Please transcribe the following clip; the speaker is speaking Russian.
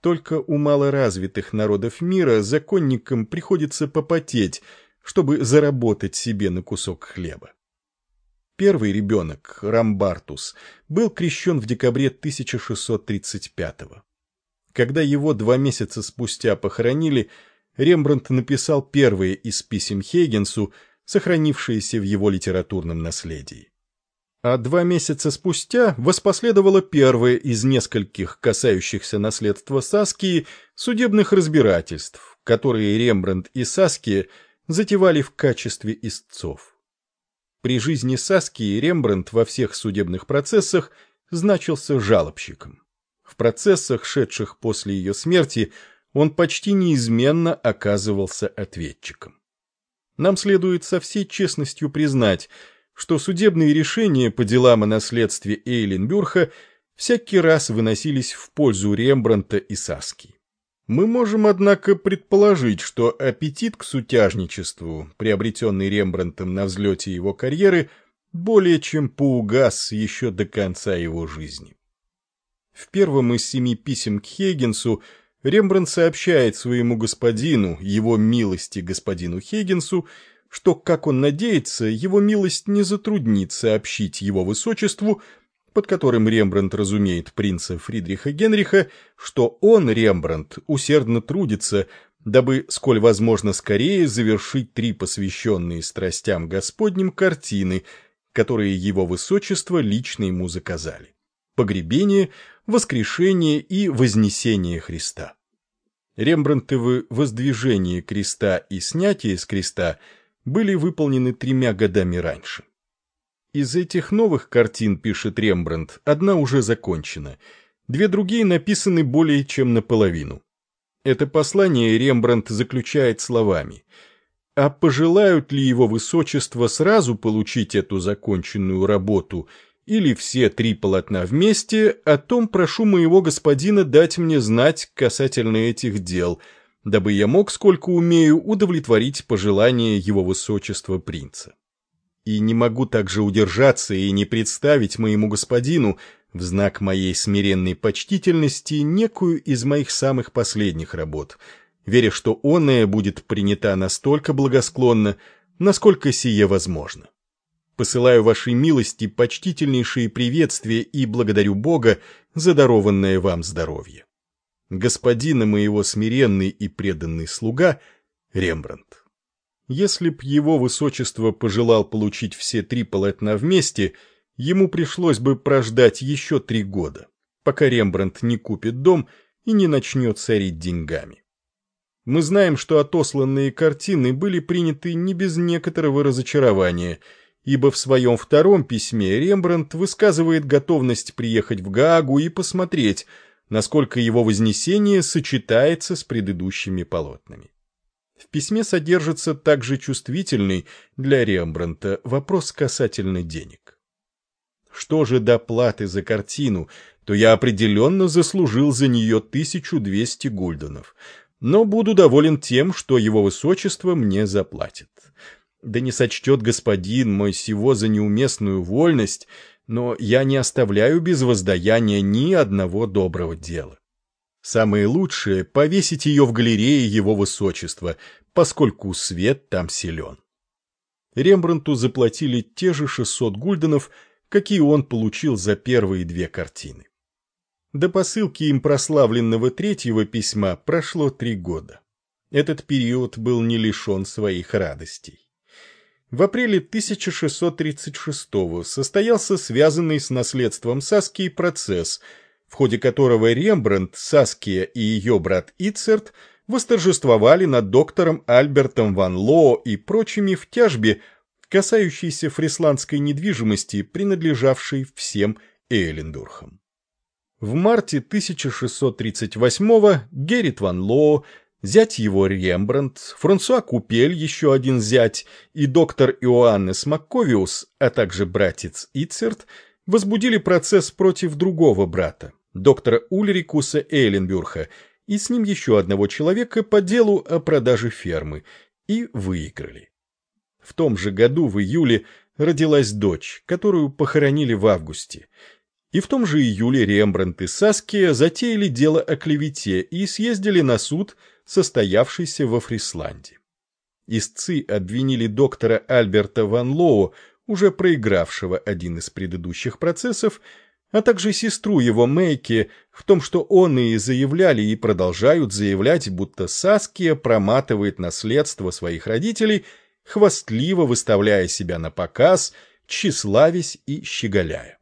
Только у малоразвитых народов мира законникам приходится попотеть, чтобы заработать себе на кусок хлеба. Первый ребенок, Рамбартус, был крещен в декабре 1635 -го. Когда его два месяца спустя похоронили, Рембрандт написал первые из писем Хейгенсу, сохранившиеся в его литературном наследии. А два месяца спустя воспоследовало первое из нескольких касающихся наследства Саскии судебных разбирательств, которые Рембрандт и Саския затевали в качестве истцов. При жизни Саски Рембрандт во всех судебных процессах значился жалобщиком. В процессах, шедших после ее смерти, он почти неизменно оказывался ответчиком. Нам следует со всей честностью признать, что судебные решения по делам о наследстве Эйленбюрха всякий раз выносились в пользу Рембранта и Саски. Мы можем, однако, предположить, что аппетит к сутяжничеству, приобретенный Рембрандтом на взлете его карьеры, более чем поугас еще до конца его жизни. В первом из семи писем к Хейгенсу Рембрандт сообщает своему господину, его милости господину Хейгенсу, что, как он надеется, его милость не затруднит сообщить его высочеству под которым Рембрандт разумеет принца Фридриха Генриха, что он, Рембрандт, усердно трудится, дабы, сколь возможно скорее, завершить три посвященные страстям Господним картины, которые его высочество лично ему заказали. Погребение, воскрешение и вознесение Христа. Рембрандтовы воздвижение креста и снятие с креста были выполнены тремя годами раньше. Из этих новых картин, пишет Рембрандт, одна уже закончена, две другие написаны более чем наполовину. Это послание Рембрандт заключает словами «А пожелают ли его высочество сразу получить эту законченную работу или все три полотна вместе, о том прошу моего господина дать мне знать касательно этих дел, дабы я мог, сколько умею, удовлетворить пожелания его высочества принца» и не могу также удержаться и не представить моему господину в знак моей смиренной почтительности некую из моих самых последних работ, веря, что оная будет принята настолько благосклонно, насколько сие возможно. Посылаю вашей милости почтительнейшие приветствия и благодарю Бога за дарованное вам здоровье. Господина моего смиренный и преданный слуга Рембрандт. Если б его высочество пожелал получить все три полотна вместе, ему пришлось бы прождать еще три года, пока Рембрандт не купит дом и не начнет царить деньгами. Мы знаем, что отосланные картины были приняты не без некоторого разочарования, ибо в своем втором письме Рембрандт высказывает готовность приехать в Гаагу и посмотреть, насколько его вознесение сочетается с предыдущими полотнами. В письме содержится также чувствительный для Рембрандта вопрос касательно денег. Что же до платы за картину, то я определенно заслужил за нее 1200 гульденов, но буду доволен тем, что его высочество мне заплатит. Да не сочтет господин мой сего за неуместную вольность, но я не оставляю без воздаяния ни одного доброго дела. Самое лучшее — повесить ее в галерее его высочества, поскольку свет там силен. Рембрандту заплатили те же 600 гульденов, какие он получил за первые две картины. До посылки им прославленного третьего письма прошло три года. Этот период был не лишен своих радостей. В апреле 1636 состоялся связанный с наследством Саски процесс – в ходе которого Рембрандт, Саския и ее брат Ицерт восторжествовали над доктором Альбертом ван Лоо и прочими в тяжбе, касающейся фрисландской недвижимости, принадлежавшей всем Эйлендурхам. В марте 1638-го Геррит ван Лоо, зять его Рембрандт, Франсуа Купель, еще один зять, и доктор Иоаннес Макковиус, а также братец Ицерт, возбудили процесс против другого брата, доктора Ульрикуса Эйленбюрха, и с ним еще одного человека по делу о продаже фермы, и выиграли. В том же году, в июле, родилась дочь, которую похоронили в августе, И в том же июле Рембрандт и Саския затеяли дело о клевете и съездили на суд, состоявшийся во Фрисланде. Истцы обвинили доктора Альберта Ван Лоу, уже проигравшего один из предыдущих процессов, а также сестру его Мэйки в том, что он и заявляли и продолжают заявлять, будто Саския проматывает наследство своих родителей, хвастливо выставляя себя на показ, тщеславясь и щеголяя.